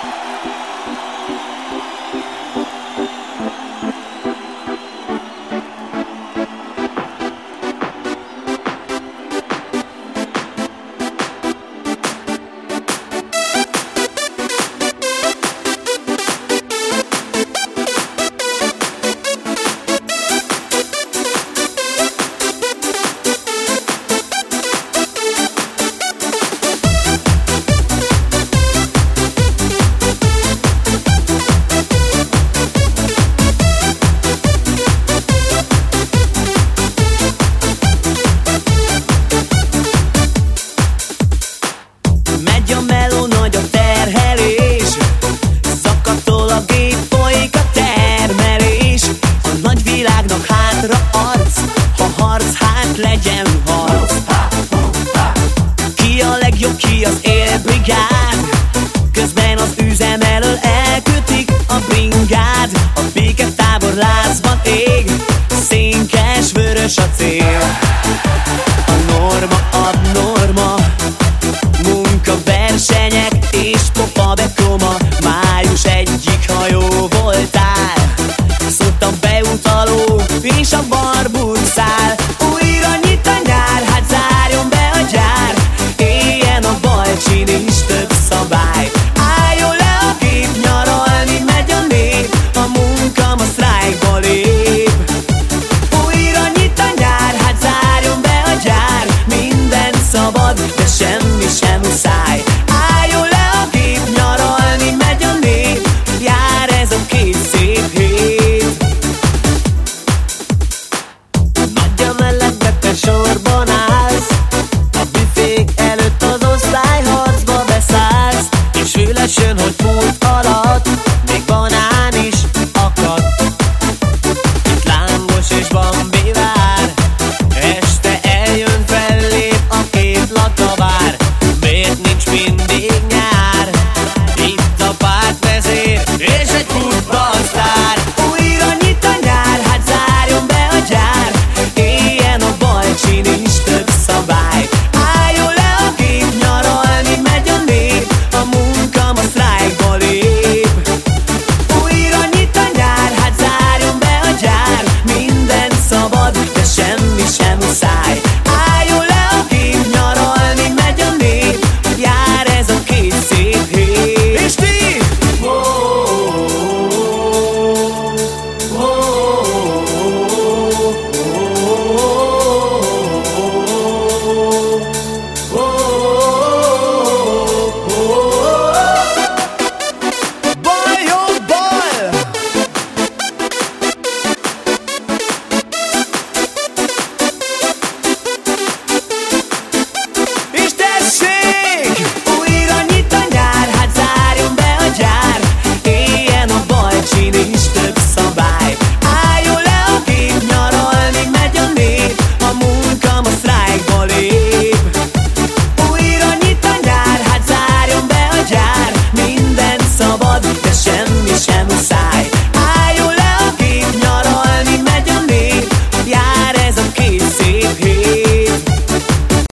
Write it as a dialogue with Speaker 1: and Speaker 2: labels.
Speaker 1: Jön, Yeah.